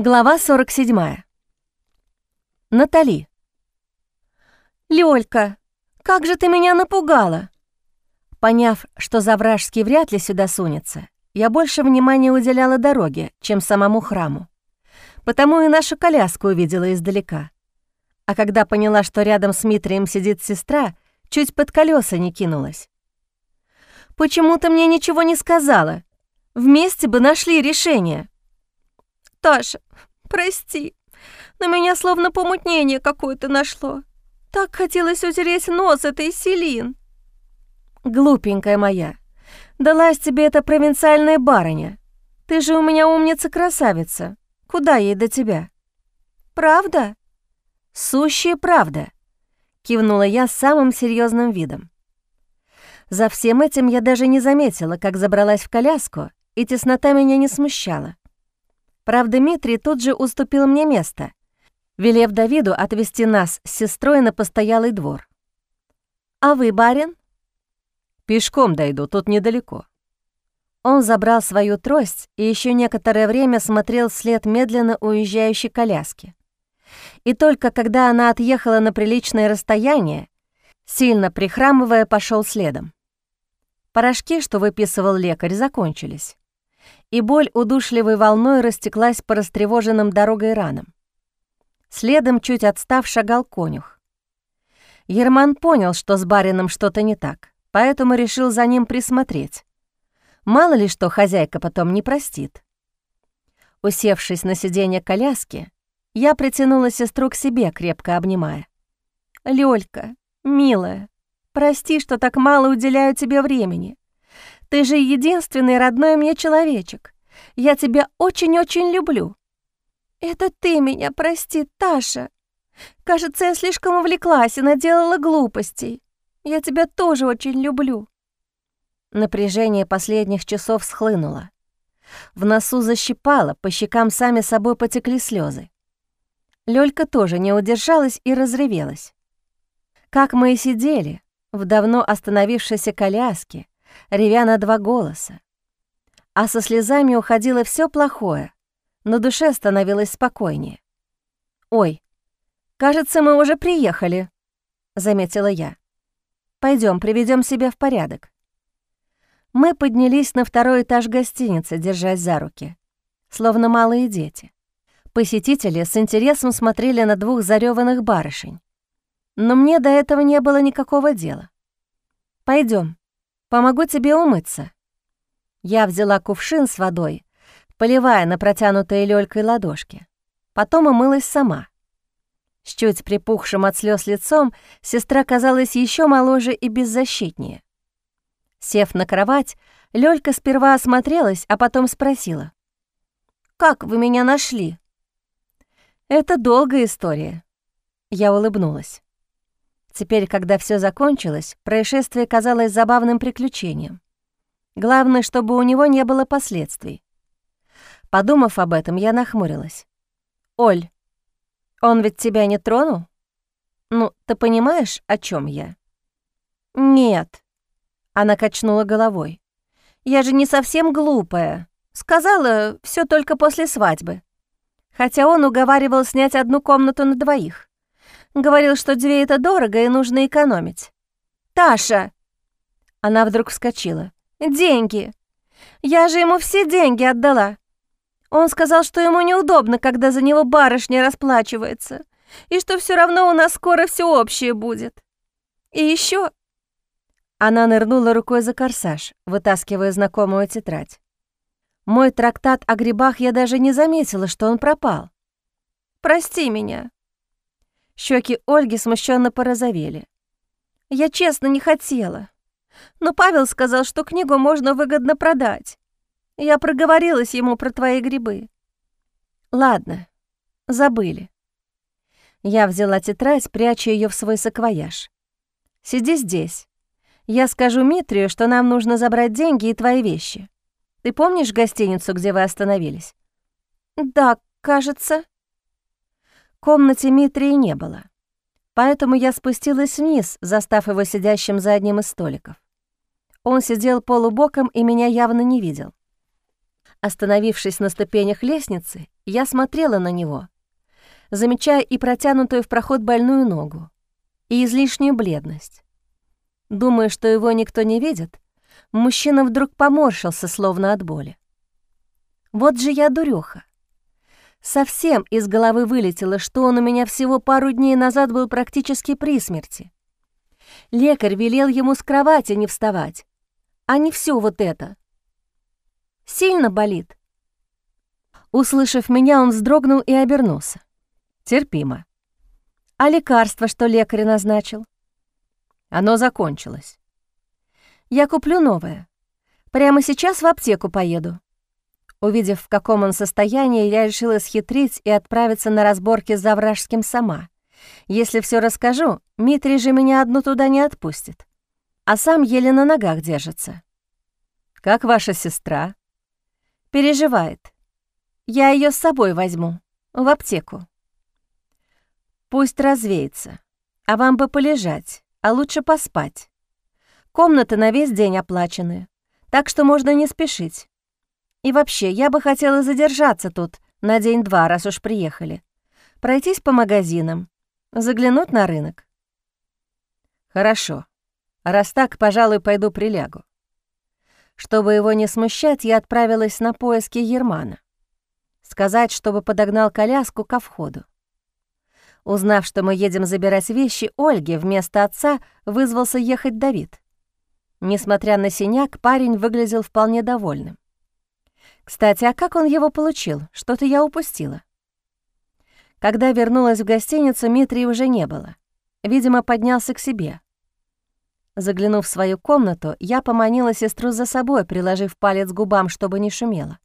Глава 47. Натали. «Лёлька, как же ты меня напугала!» Поняв, что Завражский вряд ли сюда сунется, я больше внимания уделяла дороге, чем самому храму. Потому и нашу коляску увидела издалека. А когда поняла, что рядом с Митрием сидит сестра, чуть под колеса не кинулась. «Почему ты мне ничего не сказала? Вместе бы нашли решение!» Таша, прости, но меня словно помутнение какое-то нашло. Так хотелось утереть нос этой Селин. Глупенькая моя, далась тебе эта провинциальная барыня. Ты же у меня умница-красавица. Куда ей до тебя? Правда? Сущая правда, кивнула я самым серьезным видом. За всем этим я даже не заметила, как забралась в коляску, и теснота меня не смущала. Правда, Дмитрий тут же уступил мне место, велев Давиду отвезти нас с сестрой на постоялый двор. «А вы, барин?» «Пешком дойду, тут недалеко». Он забрал свою трость и еще некоторое время смотрел вслед медленно уезжающей коляски. И только когда она отъехала на приличное расстояние, сильно прихрамывая, пошел следом. Порошки, что выписывал лекарь, закончились и боль удушливой волной растеклась по растревоженным дорогой ранам. Следом, чуть отстав, шагал конюх. Ерман понял, что с барином что-то не так, поэтому решил за ним присмотреть. Мало ли что хозяйка потом не простит. Усевшись на сиденье коляски, я притянула сестру к себе, крепко обнимая. «Лёлька, милая, прости, что так мало уделяю тебе времени. Ты же единственный родной мне человечек. Я тебя очень-очень люблю». «Это ты меня прости, Таша. Кажется, я слишком увлеклась и наделала глупостей. Я тебя тоже очень люблю». Напряжение последних часов схлынуло. В носу защипало, по щекам сами собой потекли слезы. Лёлька тоже не удержалась и разревелась. Как мы и сидели в давно остановившейся коляске, ревя на два голоса. А со слезами уходило все плохое, на душе становилось спокойнее. «Ой, кажется, мы уже приехали», — заметила я. Пойдем, приведем себя в порядок». Мы поднялись на второй этаж гостиницы, держась за руки, словно малые дети. Посетители с интересом смотрели на двух зареванных барышень. Но мне до этого не было никакого дела. Пойдем, Помогу тебе умыться». Я взяла кувшин с водой, поливая на протянутые лёлькой ладошки. Потом умылась сама. С чуть припухшим от слез лицом сестра казалась еще моложе и беззащитнее. Сев на кровать, Лёлька сперва осмотрелась, а потом спросила. «Как вы меня нашли?» «Это долгая история». Я улыбнулась. Теперь, когда все закончилось, происшествие казалось забавным приключением. Главное, чтобы у него не было последствий. Подумав об этом, я нахмурилась. «Оль, он ведь тебя не тронул? Ну, ты понимаешь, о чем я?» «Нет», — она качнула головой. «Я же не совсем глупая. Сказала все только после свадьбы. Хотя он уговаривал снять одну комнату на двоих. Говорил, что две это дорого и нужно экономить. «Таша!» Она вдруг вскочила. «Деньги! Я же ему все деньги отдала. Он сказал, что ему неудобно, когда за него барышня расплачивается, и что все равно у нас скоро все общее будет. И еще. Она нырнула рукой за корсаж, вытаскивая знакомую тетрадь. Мой трактат о грибах я даже не заметила, что он пропал. «Прости меня. Щеки Ольги смущенно порозовели. «Я честно не хотела. Но Павел сказал, что книгу можно выгодно продать. Я проговорилась ему про твои грибы». «Ладно, забыли». Я взяла тетрадь, пряча ее в свой саквояж. «Сиди здесь. Я скажу Митрию, что нам нужно забрать деньги и твои вещи. Ты помнишь гостиницу, где вы остановились?» «Да, кажется», комнате Митрии не было. Поэтому я спустилась вниз, застав его сидящим за одним из столиков. Он сидел полубоком и меня явно не видел. Остановившись на ступенях лестницы, я смотрела на него, замечая и протянутую в проход больную ногу, и излишнюю бледность. Думая, что его никто не видит, мужчина вдруг поморщился, словно от боли. Вот же я дуреха. Совсем из головы вылетело, что он у меня всего пару дней назад был практически при смерти. Лекарь велел ему с кровати не вставать, а не все вот это. Сильно болит. Услышав меня, он вздрогнул и обернулся. Терпимо. А лекарство, что лекарь назначил? Оно закончилось. Я куплю новое. Прямо сейчас в аптеку поеду. Увидев, в каком он состоянии, я решила схитрить и отправиться на разборки с Завражским сама. Если все расскажу, Митрий же меня одну туда не отпустит. А сам еле на ногах держится. «Как ваша сестра?» «Переживает. Я ее с собой возьму, в аптеку». «Пусть развеется. А вам бы полежать, а лучше поспать. Комнаты на весь день оплачены, так что можно не спешить. И вообще, я бы хотела задержаться тут на день-два, раз уж приехали. Пройтись по магазинам, заглянуть на рынок. Хорошо. Раз так, пожалуй, пойду прилягу. Чтобы его не смущать, я отправилась на поиски Ермана. Сказать, чтобы подогнал коляску ко входу. Узнав, что мы едем забирать вещи, Ольги вместо отца вызвался ехать Давид. Несмотря на синяк, парень выглядел вполне довольным. Кстати, а как он его получил? Что-то я упустила. Когда вернулась в гостиницу, Митрии уже не было. Видимо, поднялся к себе. Заглянув в свою комнату, я поманила сестру за собой, приложив палец к губам, чтобы не шумело.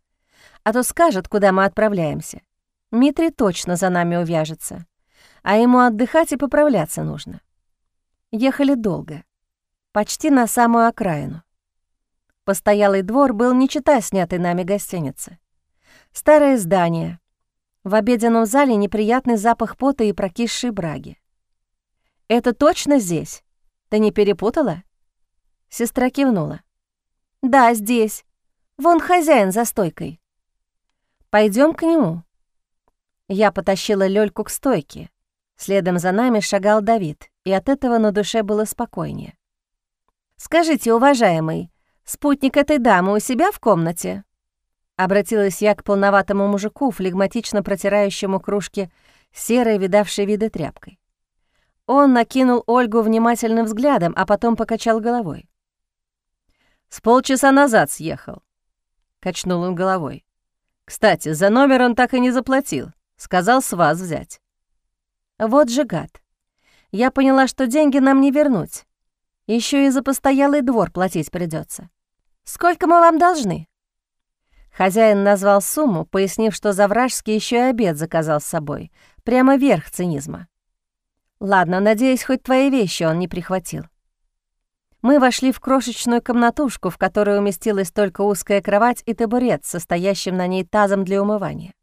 А то скажет, куда мы отправляемся. Митрий точно за нами увяжется. А ему отдыхать и поправляться нужно. Ехали долго. Почти на самую окраину. Постоялый двор был не чита снятой нами гостиницы. Старое здание. В обеденном зале неприятный запах пота и прокисшей браги. «Это точно здесь? Ты не перепутала?» Сестра кивнула. «Да, здесь. Вон хозяин за стойкой. Пойдем к нему». Я потащила Лёльку к стойке. Следом за нами шагал Давид, и от этого на душе было спокойнее. «Скажите, уважаемый, спутник этой дамы у себя в комнате?» Обратилась я к полноватому мужику, флегматично протирающему кружки серой, видавшей виды тряпкой. Он накинул Ольгу внимательным взглядом, а потом покачал головой. «С полчаса назад съехал», — качнул он головой. «Кстати, за номер он так и не заплатил. Сказал с вас взять». «Вот же гад. Я поняла, что деньги нам не вернуть. Еще и за постоялый двор платить придется. Сколько мы вам должны?» Хозяин назвал сумму, пояснив, что Завражский еще и обед заказал с собой. Прямо верх цинизма. «Ладно, надеюсь, хоть твои вещи он не прихватил». Мы вошли в крошечную комнатушку, в которой уместилась только узкая кровать и табурет, состоящим на ней тазом для умывания.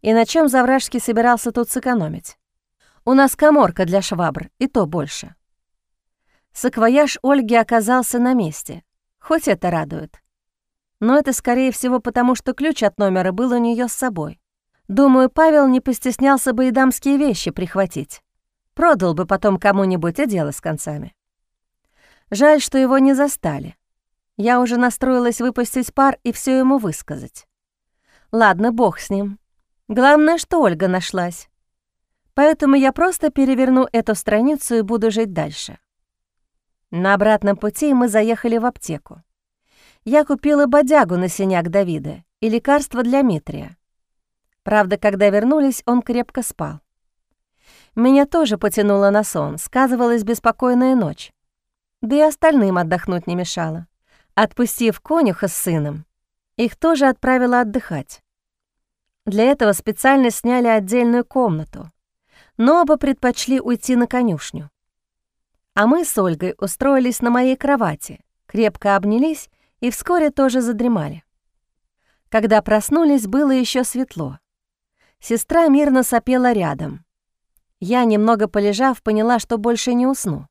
И на чем Завражский собирался тут сэкономить? У нас коморка для швабр, и то больше. Саквояж Ольги оказался на месте, хоть это радует. Но это, скорее всего, потому что ключ от номера был у нее с собой. Думаю, Павел не постеснялся бы и дамские вещи прихватить. Продал бы потом кому-нибудь, и дело с концами. Жаль, что его не застали. Я уже настроилась выпустить пар и все ему высказать. Ладно, бог с ним. Главное, что Ольга нашлась. Поэтому я просто переверну эту страницу и буду жить дальше. На обратном пути мы заехали в аптеку. Я купила бодягу на синяк Давида и лекарство для Митрия. Правда, когда вернулись, он крепко спал. Меня тоже потянуло на сон, сказывалась беспокойная ночь. Да и остальным отдохнуть не мешало. Отпустив конюха с сыном, их тоже отправила отдыхать. Для этого специально сняли отдельную комнату, но оба предпочли уйти на конюшню. А мы с Ольгой устроились на моей кровати, крепко обнялись и вскоре тоже задремали. Когда проснулись, было еще светло. Сестра мирно сопела рядом. Я, немного полежав, поняла, что больше не усну.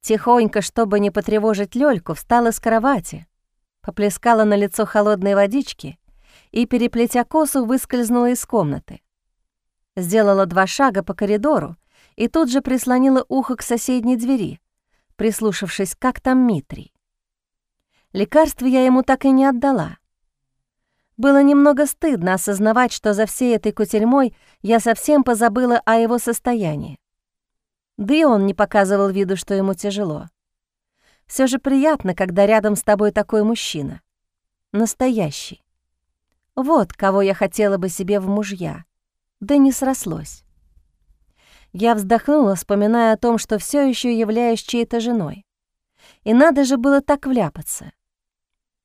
Тихонько, чтобы не потревожить Лёльку, встала с кровати, поплескала на лицо холодной водички и, переплетя косу, выскользнула из комнаты. Сделала два шага по коридору и тут же прислонила ухо к соседней двери, прислушавшись, как там Митрий. Лекарство я ему так и не отдала. Было немного стыдно осознавать, что за всей этой кутерьмой я совсем позабыла о его состоянии. Да и он не показывал виду, что ему тяжело. Все же приятно, когда рядом с тобой такой мужчина. Настоящий. Вот кого я хотела бы себе в мужья. Да не срослось. Я вздохнула, вспоминая о том, что все еще являюсь чьей-то женой. И надо же было так вляпаться.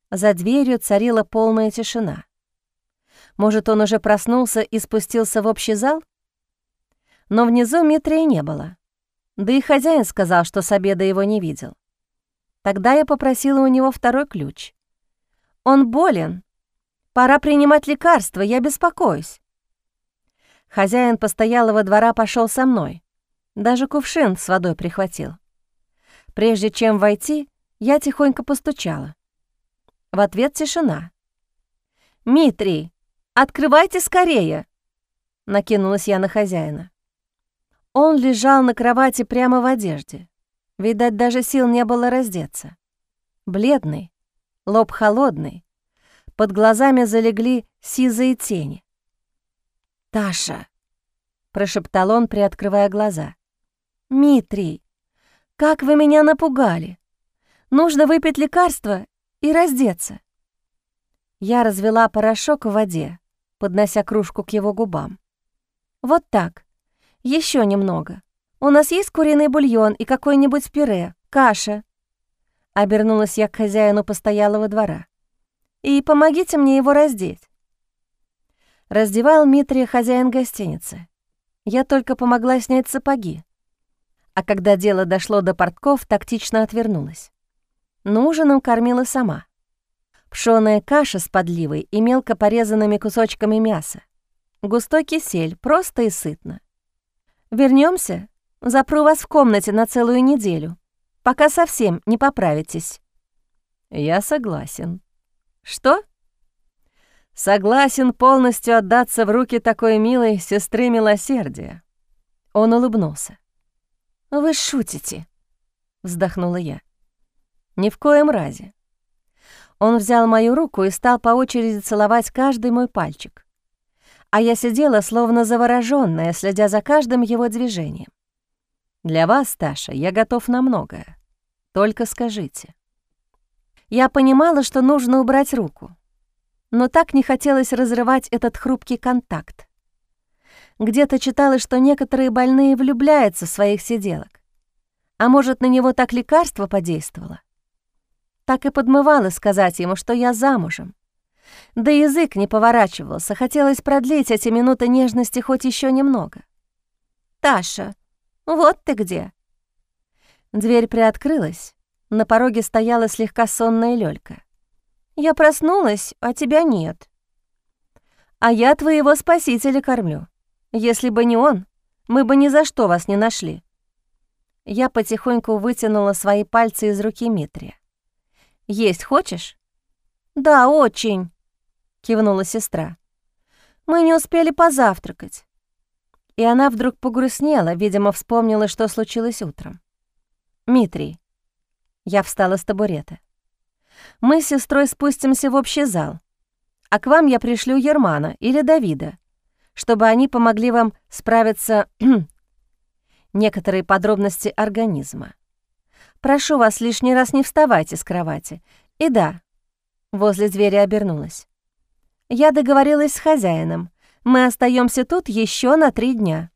За дверью царила полная тишина. Может, он уже проснулся и спустился в общий зал? Но внизу Митрия не было. Да и хозяин сказал, что с обеда его не видел. Тогда я попросила у него второй ключ. «Он болен. Пора принимать лекарства, я беспокоюсь». Хозяин постоялого двора пошел со мной. Даже кувшин с водой прихватил. Прежде чем войти, я тихонько постучала. В ответ тишина. «Митрий, открывайте скорее!» Накинулась я на хозяина. Он лежал на кровати прямо в одежде. Видать, даже сил не было раздеться. Бледный, лоб холодный, под глазами залегли сизые тени. «Таша!» — прошептал он, приоткрывая глаза. «Митрий, как вы меня напугали! Нужно выпить лекарство и раздеться. Я развела порошок в воде, поднося кружку к его губам. Вот так. Еще немного. У нас есть куриный бульон и какой-нибудь пюре, каша. Обернулась я к хозяину постоялого двора. И помогите мне его раздеть. Раздевал Митрия хозяин гостиницы. Я только помогла снять сапоги. А когда дело дошло до портков, тактично отвернулась но ужином кормила сама. Пшёная каша с подливой и мелко порезанными кусочками мяса. Густой кисель, просто и сытно. Вернемся, запру вас в комнате на целую неделю, пока совсем не поправитесь». «Я согласен». «Что?» «Согласен полностью отдаться в руки такой милой сестры милосердия». Он улыбнулся. «Вы шутите», — вздохнула я. Ни в коем разе. Он взял мою руку и стал по очереди целовать каждый мой пальчик. А я сидела, словно заворожённая, следя за каждым его движением. «Для вас, Таша, я готов на многое. Только скажите». Я понимала, что нужно убрать руку, но так не хотелось разрывать этот хрупкий контакт. Где-то читала, что некоторые больные влюбляются в своих сиделок. А может, на него так лекарство подействовало? Так и подмывало сказать ему, что я замужем. Да язык не поворачивался, хотелось продлить эти минуты нежности хоть еще немного. «Таша, вот ты где!» Дверь приоткрылась, на пороге стояла слегка сонная Лёлька. «Я проснулась, а тебя нет». «А я твоего спасителя кормлю. Если бы не он, мы бы ни за что вас не нашли». Я потихоньку вытянула свои пальцы из руки Митрия. Есть хочешь?» «Да, очень», — кивнула сестра. «Мы не успели позавтракать». И она вдруг погрустнела, видимо, вспомнила, что случилось утром. «Митрий». Я встала с табурета. «Мы с сестрой спустимся в общий зал, а к вам я пришлю Ермана или Давида, чтобы они помогли вам справиться некоторые подробности организма. Прошу вас, лишний раз не вставайте с кровати. И да, возле двери обернулась. Я договорилась с хозяином. Мы остаемся тут еще на три дня.